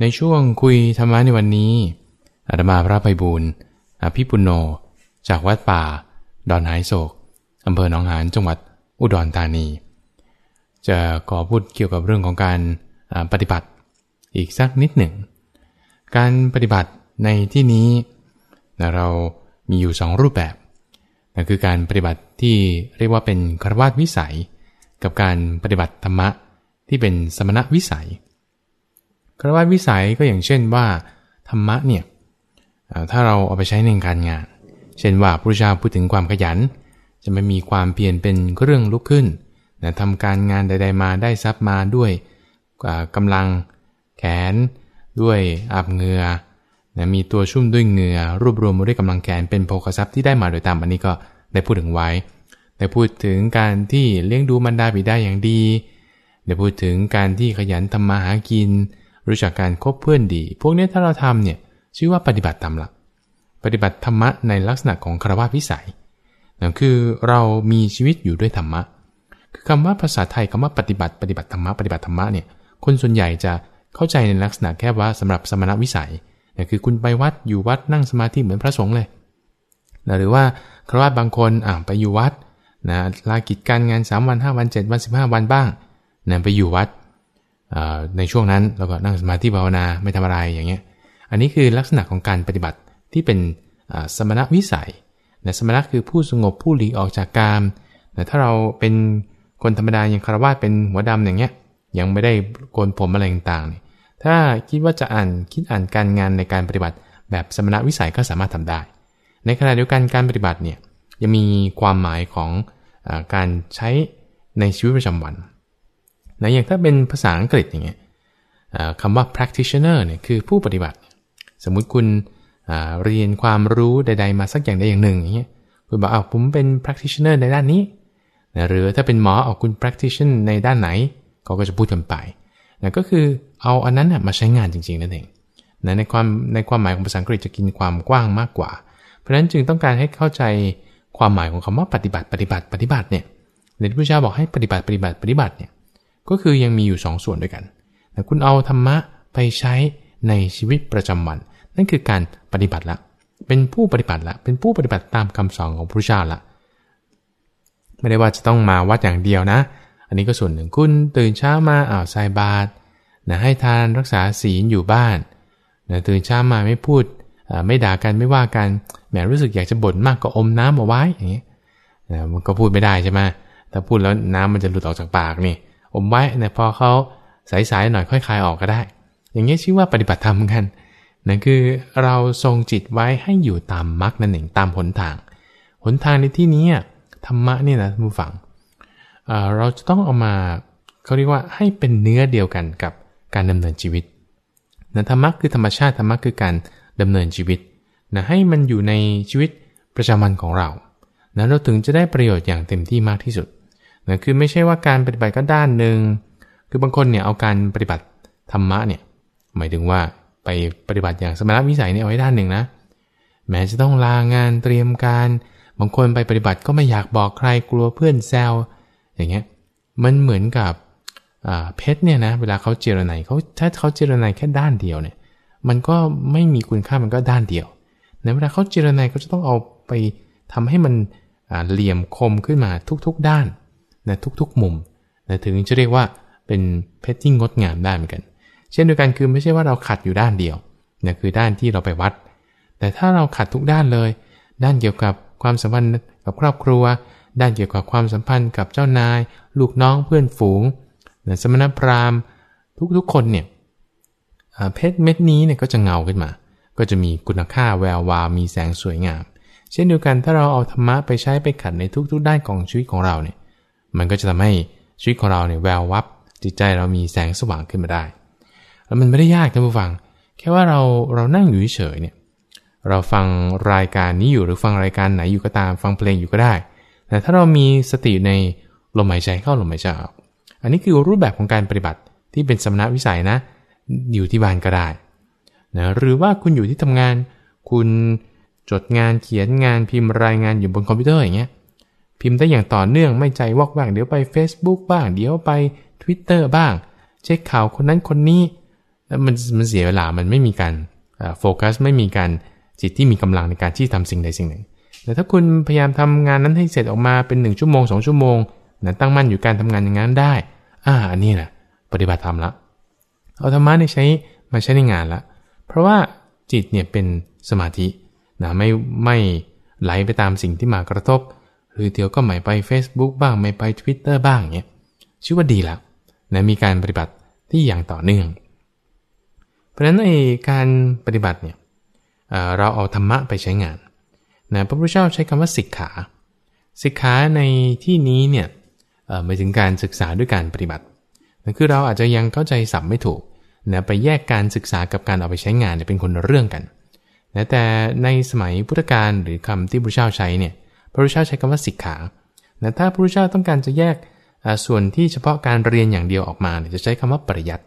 ในช่วงคุยธรรมะในวันนี้อาตมาพระไพบูลอภิปุโน จากวัดป่า ดอนหายโศกอำเภอหนองหานจังหวัดอุดรธานี จะขอพูดเกี่ยวกับเรื่องของการปฏิบัติอีกสักนิดหนึ่ง การปฏิบัติในที่นี้เรามีอยู่สองรูปแบบนั่นคือการปฏิบัติที่เรียกว่าเป็นครวาสวิสัย กับการปฏิบัติธรรมะที่เป็นสมณวิสัย คารวะวิสัยก็อย่างเช่นว่าธรรมะเนี่ยถ้าเราเอาไปใช้ในการงาน เช่นว่าพระเจ้าพูดถึงความขยัน จะไม่มีความเปลี่ยนเป็นเรื่องลุกขึ้นนะทำการงานใด ๆ มาได้ทรัพย์มาด้วยกำลังแขน ด้วยอาบเหงื่อนะมีตัวชุ่มด้วยเหงื่อรวบรวมมาด้วยกำลังแขนเป็นโภคทรัพย์ที่ได้มาโดยตามอันนี้ก็ได้พูดถึงไว้ได้พูดถึงการที่เลี้ยงดูมันดาบิดาอย่างดีได้พูดถึงการที่ขยันทำมาหากิน รู้จักการคบเพื่อนดี พวกนี้ถ้าเราทำเนี่ยชื่อว่าปฏิบัติตามหลัก ปฏิบัติธรรมะในลักษณะของคารวะพิสัยนั่นคือเรามีชีวิตอยู่ด้วยธรรมะ คือคำว่าภาษาไทยคำว่าปฏิบัติปฏิบัติธรรมะปฏิบัติธรรมะเนี่ยคนส่วนใหญ่จะเข้าใจในลักษณะแค่ว่าสำหรับสมณวิสัยนั่นคือคุณไปวัดอยู่วัดนั่งสมาธิเหมือนพระสงฆ์เลยนะหรือว่าครวญบางคนอ่าไปอยู่วัดนะลากิจการงาน 3 วัน 5 วัน 7 วัน 15 วันบ้างนะไปอยู่วัด ในช่วงนั้นเราก็นั่งสมาธิภาวนาไม่ทำอะไรอย่างเงี้ย อันนี้คือลักษณะของการปฏิบัติที่เป็นสมณวิสัยนะสมณะคือผู้สงบผู้หลีกออกจากกามแต่ถ้าเราเป็นคนธรรมดาอย่างคารวะเป็นหัวดำอย่างเงี้ย ยังไม่ได้โกนผมอะไรต่างๆนี่ถ้าคิดว่าจะอ่านคิดอ่านการงานในการปฏิบัติ แบบสมณวิสัยก็สามารถทำได้ ในขณะเดียวกันการปฏิบัติเนี่ยยังมีความหมายของอการใช้ในชีวิตประจำวัน นะอย่างถ้าเป็นภาษาอังกฤษอย่างเงี้ยคำว่า practitioner เนี่ยคือผู้ปฏิบัติ สมมุติคุณเรียนความรู้ใด ๆ มาสักอย่างใดอย่างหนึ่งอย่างเงี้ยคุณบอกเอาผมเป็น practitioner ในด้านนี้นะหรือถ้าเป็นหมอเอาคุณ practitioner ในด้านไหนเขาก็จะพูดกันไปนะก็คือเอาอันนั้นมาใช้งานจริงๆนั่นเองนะในความในความหมายของภาษาอังกฤษจะกินความกว้างมากกว่า เพราะฉะนั้นจึงต้องการให้เข้าใจความหมายของคำว่าปฏิบัติปฏิบัติปฏิบัติเนี่ยในที่พระเจ้าบอกให้ปฏิบัติปฏิบัติปฏิบัติเนี่ย ก็คือยังมีอยู่2สส่วนด้วยกันแต่คุณเอาธรรมะไปใช้ในชีวิตประจำวัน นั่นคือการปฏิบัติละ เป็นผู้ปฏิบัติละ เป็นผู้ปฏิบัติตามคำสอนของพระเจ้าละ ไม่ได้ว่าจะต้องมาวัดอย่างเดียวนะ อันนี้ก็ส่วนหนึ่งคุณตื่นเช้ามาอ่าวใส่บาตรนะให้ทานรักษาศีลอยู่บ้านนะตื่นเช้ามาไม่พูด ไม่ด่ากันไม่ว่ากัน แหมรู้สึกอยากจะบ่นมากก็อมน้ำเอาไว้อย่างนี้นะมันก็พูดไม่ได้ใช่ไหมถ้าพูดแล้วน้ำมันจะหลุดออกจากปากนี่ อมไว้เนี่ยพอเขาสายๆหน่อยค่อยคลายออกก็ได้ อย่างนี้ชื่อว่าปฏิบัติธรรมกันนั่นคือเราทรงจิตไว้ให้อยู่ตามมรรคนั่นเองตามหนทาง หนทางในที่นี้ธรรมะนี่นะผู้ฟังเราจะต้องเอามาเขาเรียกว่าให้เป็นเนื้อเดียวกันกับการดำเนินชีวิตนะธรรมะคือธรรมชาติธรรมะคือการดำเนินชีวิตนะให้มันอยู่ในชีวิตประจำวันของเรานะเราถึงจะได้ประโยชน์อย่างเต็มที่มากที่สุด นะคือไม่ใช่ว่าการปฏิบัติก็ด้านหนึ่งคือบางคนเนี่ยเอาการปฏิบัติธรรมะเนี่ยหมายถึงว่าไปปฏิบัติอย่างสมณวิสัยเนี่ยเอาไว้ด้านหนึ่งนะแม้จะต้องลางานเตรียมการ บางคนไปปฏิบัติก็ไม่อยากบอกใครกลัวเพื่อนแซวอย่างเงี้ยมันเหมือนกับเพชรเนี่ยนะเวลาเขาเจรไนเขาถ้าเขาเจรไนแค่ด้านเดียวเนี่ย มันก็ไม่มีคุณค่ามันก็ด้านเดียวในเวลาเขาเจรไนเขาจะต้องเอาไปทำให้มันเหลี่ยมคมขึ้นมาทุกๆด้าน นะทุกๆมุมนะถึงจะเรียกว่าเป็นเพชรที่งดงามได้เหมือนกัน เช่นเดียวกันคือไม่ใช่ว่าเราขัดอยู่ด้านเดียวนะคือด้านที่เราไปวัด แต่ถ้าเราขัดทุกด้านเลย ด้านเกี่ยวกับความสัมพันธ์กับครอบครัว ด้านเกี่ยวกับความสัมพันธ์กับเจ้านาย ลูกน้องเพื่อนฝูงนะสมณพราหมณ์ทุกๆคนเนี่ยเพชรเม็ดนี้เนี่ยก็จะเงาขึ้นมา ก็จะมีคุณค่าแวววาวมีแสงสวยงาม เช่นเดียวกันถ้าเราเอาธรรมะไปใช้ไปขัดในทุกๆด้านของชีวิตของเราเนี่ย มันก็จะทำให้ชีวิตของเราเนี่ยแวววับ จิตใจเรามีแสงสว่างขึ้นมาได้ แล้วมันไม่ได้ยากท่านผู้ฟัง แค่ว่าเราเรานั่งอยู่เฉยเนี่ยเราฟังรายการนี้อยู่หรือฟังรายการไหนอยู่ก็ตามฟังเพลงอยู่ก็ได้ แต่ถ้าเรามีสติในลมหายใจเข้าลมหายใจออกอันนี้คือรูปแบบของการปฏิบัติที่เป็นสมณวิสัยนะ อยู่ที่บ้านก็ได้นะหรือว่าคุณอยู่ที่ทำงาน คุณจดงานเขียนงานพิมพ์รายงานอยู่บนคอมพิวเตอร์อย่างเงี้ย พิมพ์ได้อย่างต่อเนื่องไม่ใจวอกแวกเดี๋ยวไป Facebook บ้าง เดี๋ยวไป Twitter บ้าง เช็คข่าวคนนั้นคนนี้ แล้วมันมันเสียเวลามันไม่มีการโฟกัสไม่มีการจิตที่มีกำลังในการที่ทำสิ่งใดสิ่งหนึ่ง แต่ถ้าคุณพยายามทำงานนั้นให้เสร็จออกมาเป็นหนึ่งชั่วโมงสองชั่วโมงนะตั้งมั่นอยู่การทำงานอย่างนั้นได้ อ่าอันนี้แหละปฏิบัติธรรมละเอาธรรมะเนี่ยใช้มาใช้ในงานละเพราะว่าจิตเนี่ยเป็นสมาธินะไม่ไม่ไหลไปตามสิ่งที่มากระทบ หรือเดี๋ยวก็ไม่ไป Facebook บ้างไม่ไป Twitter บ้างเนี่ยชื่อว่าดีแล้วนะมีการปฏิบัติที่อย่างต่อเนื่อง เพราะฉะนั้นไอการปฏิบัติเนี่ยเราเอาธรรมะไปใช้งานนะพระพุทธเจ้าใช้คำว่าสิกขา สิกขาในที่นี้เนี่ยหมายถึงการศึกษาด้วยการปฏิบัตินะคือเราอาจจะยังเข้าใจสับไม่ถูกนะไปแยกการศึกษากับการเอาไปใช้งานเนี่ยเป็นคนละเรื่องกันนะแต่ในสมัยพุทธกาลหรือคำที่พระพุทธเจ้าใช้เนี่ย พระพุทธเจ้าใช้คำว่าสิกขานะถ้าพระพุทธเจ้าต้องการจะแยกส่วนที่เฉพาะการเรียนอย่างเดียวออกมาเนี่ยจะใช้คำว่าปริยัติ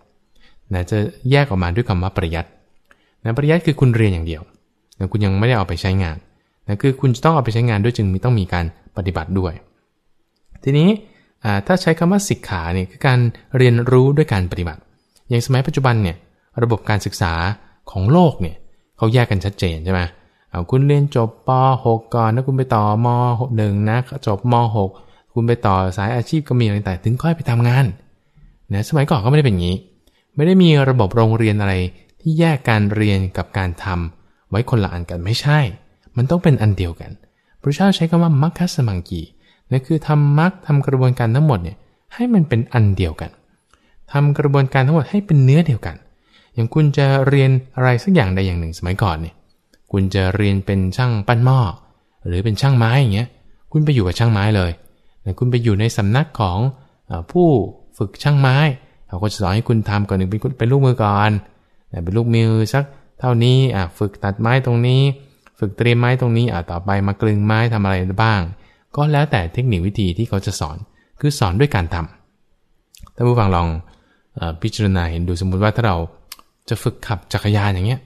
นะจะแยกออกมาด้วยคำว่าปริยัตินะปริยัติคือคุณเรียนอย่างเดียวนะคุณยังไม่ได้เอาไปใช้งานนะคือคุณจะต้องเอาไปใช้งานด้วยจึงมีต้องมีการปฏิบัติด้วย ทีนี้ถ้าใช้คำว่าสิกขาเนี่ยคือการเรียนรู้ด้วยการปฏิบัติ อย่างสมัยปัจจุบันเนี่ยระบบการศึกษาของโลกเนี่ยเขาแยกกันชัดเจนใช่ไหม เอาคุณเรียนจบป .6 ก่อนแล้วคุณไปต่อม .1 นะจบม .6 คุณไปต่อสายอาชีพก็มีอะไรแต่ถึงค่อยไปทำงานนะสมัยก่อนก็ไม่ได้เป็นอย่างนี้ ไม่ได้มีระบบโรงเรียนอะไร ที่แยกการเรียนกับการทำไว้คนละอันกันไม่ใช่ มันต้องเป็นอันเดียวกัน พระเจ้าใช้คำว่ามัคคัสมังกีนั่นคือทำมัคทำกระบวนการทั้งหมดเนี่ยให้มันเป็นอันเดียวกันทำกระบวนการทั้งหมดให้เป็นเนื้อเดียวกัน อย่างคุณจะเรียนอะไรสักอย่างใดอย่างหนึ่งสมัยก่อนเนี่ย คุณจะเรียนเป็นช่างปั้นหม้อหรือเป็นช่างไม้อย่างเงี้ย คุณไปอยู่กับช่างไม้เลยคุณไปอยู่ในสำนักของผู้ฝึกช่างไม้เขาก็จะสอนให้คุณทำก่อนหนึ่งเป็นเป็นลูกมือก่อนเป็นลูกมือสักเท่านี้อะฝึกตัดไม้ตรงนี้ ฝึกเตรียมไม้ตรงนี้อะต่อไปมากลึงไม้ทำอะไรบ้าง ก็แล้วแต่เทคนิควิธีที่เขาจะสอนคือสอนด้วยการทำถ้าผู้ฟังลองอพิจารณาเห็นดูสมมุติว่าถ้าเราจะฝึกขับจักรยานอย่างเงี้ย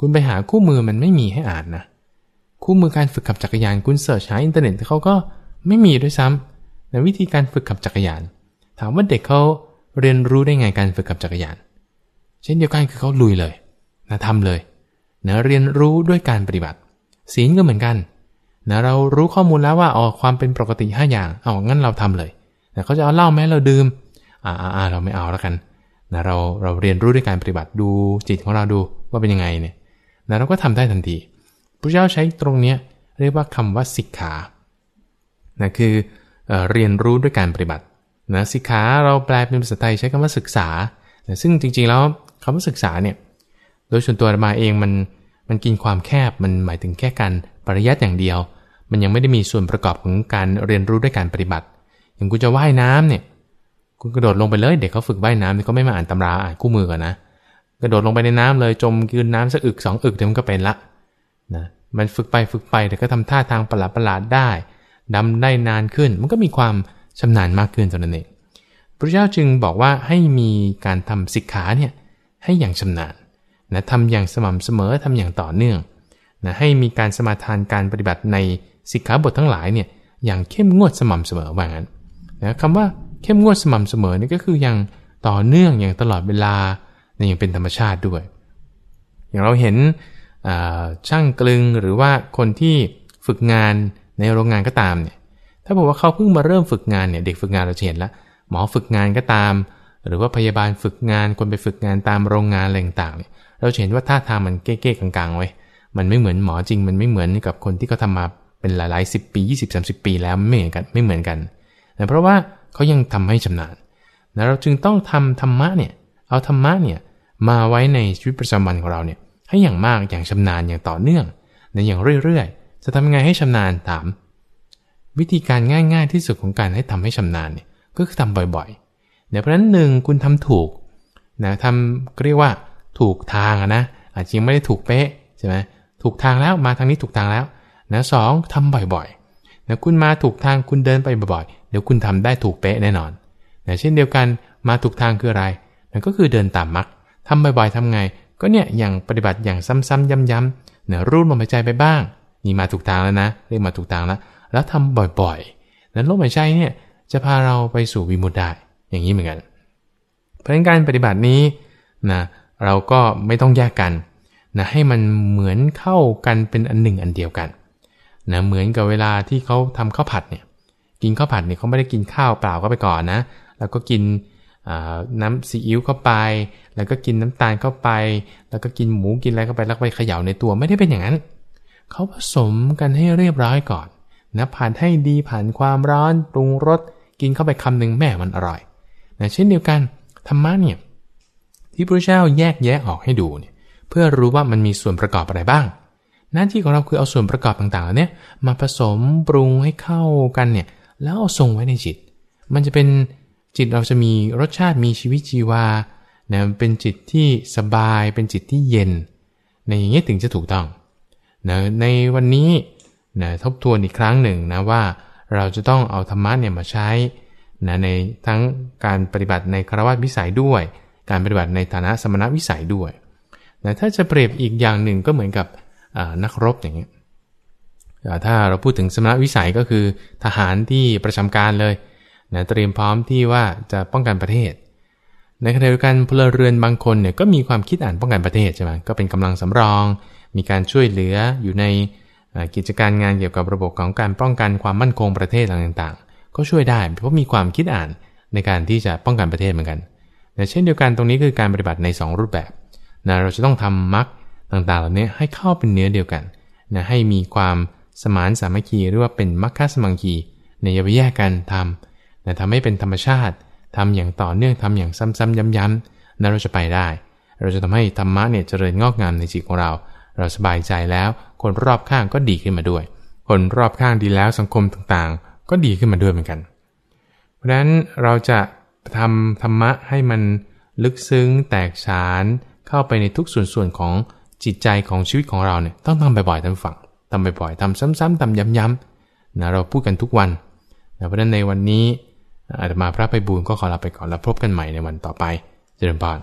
คุณไปหาคู่มือมันไม่มีให้อ่านนะ คู่มือการฝึกขับจักรยานคุณเสิร์ชหาอินเทอร์เน็ตเขาก็ไม่มีด้วยซ้ำในวิธีการฝึกขับจักรยาน ถามว่าเด็กเขาเรียนรู้ได้ไงการฝึกขับจักรยาน เช่นเดียวกันคือเขาลุยเลยนะทำเลยนะเรียนรู้ด้วยการปฏิบัติ ศีลก็เหมือนกันนะเรารู้ข้อมูลแล้วว่าอ๋อความเป็นปกติ 5 อย่างเอางั้นเราทำเลยแต่เขาจะเอาเหล้าไหมเราดื่มอ่าอ่าเราไม่เอาแล้วกันนะเราเราเรียนรู้ด้วยการปฏิบัติดูจิตของเราดูว่าเป็นยังไงเนี่ย นะเราก็ทำได้ทันทีพระเจ้าใช้ตรงนี้เรียกว่าคำว่าสิกขานะคือเอเรียนรู้ด้วยการปฏิบัตินะสิกขาเราแปลเป็นภาษาไทยใช้คำว่าศึกษานะซึ่งจริงๆแล้วคำว่าศึกษาเนี่ยโดยส่วนตัวมาเองมันมันกินความแคบมันหมายถึงแค่การปริยัติอย่างเดียว มันยังไม่ได้มีส่วนประกอบของการเรียนรู้ด้วยการปฏิบัติ อย่างคุณจะว่ายน้ำเนี่ยคุณกระโดดลงไปเลย เด็กเขาฝึกว่ายน้ำเนี่ยเขาไม่มาอ่านตำราอ่านคู่มือก่อนนะ กระโดดลงไปในน้ำเลยจมกินน้ำสักอึกสองอึกเดี๋ยวมันก็เป็นละนะมันฝึกไปฝึกไปเดี๋ยวก็ทำท่าทางประหลาดประหลาดได้ดำได้นานขึ้น มันก็มีความชำนาญมากขึ้นตอนนั้นเองพระเจ้าจึงบอกว่าให้มีการทำสิกขาเนี่ยให้อย่างชำนาญนะทำอย่างสม่ำเสมอทำอย่างต่อเนื่องนะให้มีการสมาทานการปฏิบัติในสิกขาบททั้งหลายเนี่ยอย่างเข้มงวดสม่ำเสมอว่างั้นนะคำว่าเข้มงวดสม่ำเสมอนี่ก็คืออย่างต่อเนื่องอย่างตลอดเวลา นอย่างเป็นธรรมชาติด้วย อย่างเราเห็นช่างกลึงหรือว่าคนที่ฝึกงานในโรงงานก็ตามเนี่ยถ้าบอกว่าเขาเพิ่งมาเริ่มฝึกงานเนี่ยเด็กฝึกงานเราเห็นแล้วหมอฝึกงานก็ตาม หรือว่าพยาบาลฝึกงานคนไปฝึกงานตามโรงงานอะไรต่างๆเนี่ยเราเห็นว่าท่าทางมันเก๊ๆกลางๆไว้มันไม่เหมือนหมอจริง มันไม่เหมือนกับคนที่เขาทามาเป็นหลายๆสิบปี 20 30 ปีแล้วไม่เหมือนกันไม่เหมือนกันแต่เพราะว่าเขายังทำให้ชำนาญนะเราจึงต้องทำธรรมะเนี่ยเอาธรรมะเนี่ย มาไว้ในชีวิตประจำวันของเราเนี่ยให้อย่างมากอย่างชำนาญอย่างต่อเนื่องในอย่างเรื่อยๆ จะทำยังไงให้ชำนาญถาม วิธีการง่าย ๆ ที่สุดของการให้ทำให้ชำนาญเนี่ยก็คือทำบ่อยๆเนี่ยเพราะนั้นหนึ่งคุณทำถูกนะทำเรียกว่าถูกทางนะอาจจะยังไม่ได้ถูกเป๊ะใช่ไหมถูกทางแล้วมาทางนี้ถูกทางแล้วนะสองทำบ่อยๆนะคุณมาถูกทางคุณเดินไปบ่อยๆ เดี๋ยวคุณทำได้ถูกเป๊ะแน่นอนนะเช่นเดียวกันมาถูกทางคืออะไรนั่นก็คือเดินตามมัก ทำบ่อยๆทำไง ก็เนี่ยอย่างปฏิบัติอย่างซ้ำๆย้ำๆเนี่ยรูดลมหายใจไปบ้าง นี่มาถูกทางแล้วนะ เรียกมาถูกทางแล้ว แล้วทำบ่อยๆนั้นลมหายใจเนี่ยจะพาเราไปสู่วิมุตได้อย่างนี้เหมือนกัน เพราะการปฏิบัตินี้นะเราก็ไม่ต้องแยกกันนะให้มันเหมือนเข้ากันเป็นอันหนึ่งอันเดียวกันนะเหมือนกับเวลาที่เขาทำข้าวผัดเนี่ยกินข้าวผัดเนี่ยเขาไม่ได้กินข้าวเปล่าก็ไปก่อนนะ แล้วก็กิน น้ำซีอิ๊วเข้าไป แล้วก็กินน้ำตาลเข้าไป แล้วก็กินหมูกินอะไรเข้าไปแล้วไปเขย่าในตัวไม่ได้เป็นอย่างนั้น เขาผสมกันให้เรียบร้อยก่อนนะผ่านให้ดีผ่านความร้อนปรุงรสกินเข้าไปคำหนึ่งแม่มันอร่อยนะเช่นเดียวกันธรรมะเนี่ยที่พระเจ้าแยกแยะออกให้ดูเนี่ยเพื่อรู้ว่ามันมีส่วนประกอบอะไรบ้าง หน้าที่ของเราคือเอาส่วนประกอบต่างๆเหล่านี้มาผสมปรุงให้เข้ากันเนี่ยแล้วเอาทรงไว้ในจิต มันจะเป็น จิตเราจะมีรสชาติมีชีวิตชีวานะเป็นจิตที่สบายเป็นจิตที่เย็นในอย่างนี้ถึงจะถูกต้องนะในวันนี้นะทบทวนอีกครั้งหนึ่งนะว่าเราจะต้องเอาธรรมะเนี่ยมาใช้นะในทั้งการปฏิบัติในคารวะวิสัยด้วย การปฏิบัติในฐานะสมณวิสัยด้วยนะถ้าจะเปรียบอีกอย่างหนึ่งก็เหมือนกับนักรบอย่างเงี้ยถ้าเราพูดถึงสมณวิสัยก็คือทหารที่ประจำการเลย นะเตรียมพร้อมที่ว่าจะป้องกันประเทศ ในขณะเดียวกันพลเรือนบางคนเนี่ยก็มีความคิดอ่านป้องกันประเทศใช่ไหมก็เป็นกำลังสำรอง มีการช่วยเหลืออยู่ในกิจการงานเกี่ยวกับระบบของการป้องกันความมั่นคงประเทศต่างๆ ก็ช่วยได้เพราะมีความคิดอ่านในการที่จะป้องกันประเทศเหมือนกันแต่เช่นเดียวกันตรงนี้คือการปฏิบัติใน 2 รูปแบบนะเราจะต้องทำมรรคต่างๆ เหล่านี้ให้เข้าเป็นเนื้อเดียวกันนะให้มีความสมานสามัคคีหรือว่าเป็นมรรคสมังคีในอย่าไปแยกกันทำ นะทำให้เป็นธรรมชาติทำอย่างต่อเนื่องทำอย่างซ้ำๆย้ำๆนั้นเราจะไปได้ เราจะทำให้ธรรมะเนี่ยเจริญงอกงามในจิตของเรา เราสบายใจแล้ว คนรอบข้างก็ดีขึ้นมาด้วย คนรอบข้างดีแล้วสังคมต่างๆ ก็ดีขึ้นมาด้วยเหมือนกัน เพราะฉะนั้นเราจะทำธรรมะให้มันลึกซึ้งแตกฉานเข้าไปในทุกส่วนส่วนของจิตใจของชีวิตของเราเนี่ยต้องทำบ่อยๆทำฝังทำบ่อยๆทำซ้ำๆทำย้ำๆนะเราพูดกันทุกวันนะเพราะฉะนั้นในวันนี้ อาตมาพระไปบูลก็ขอลาไปก่อนแล้วพบกันใหม่ในวันต่อไป เจริญพร